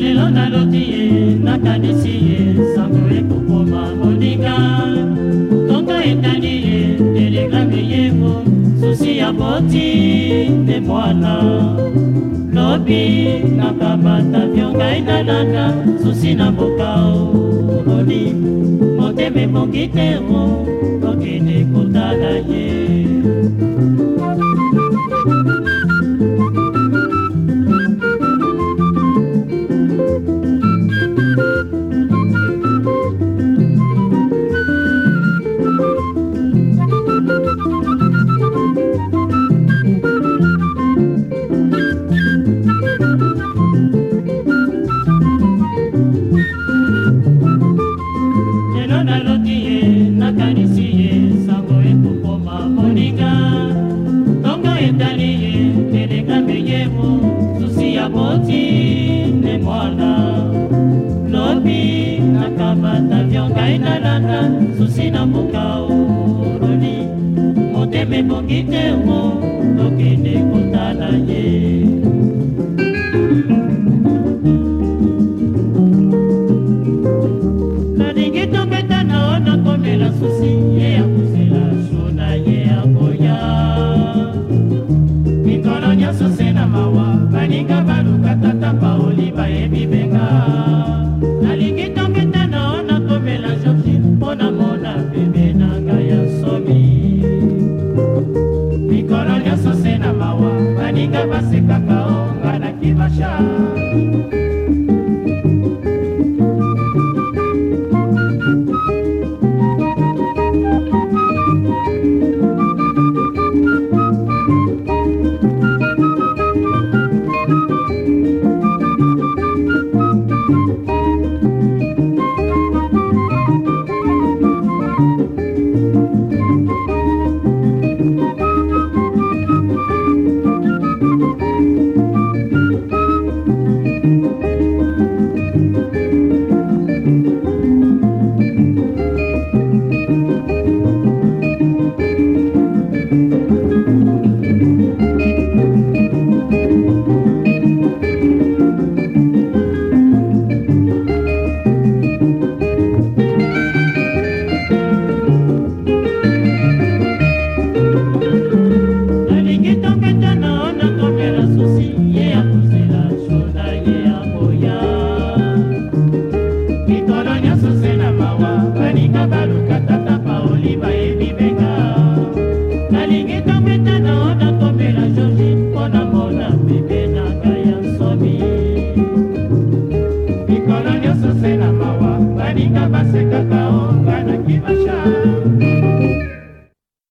lelo naloti ye nakanisi ye sango ekokoma moninga tonga etani ye telegrame yebo susi ya boti nde mwana lobi nakamata vyo ngai nalanda susi na mboka oloni motema ebongi te mo tokende kotala ye nalobi nakamata vio ngai e nalanda susi na mboka oroli motema ebongi te ngo tokende kotala ye nalingi tobeta na o nakomela susi ye ya Kibasha. kosela mawa baninga basekaka onga na kibasha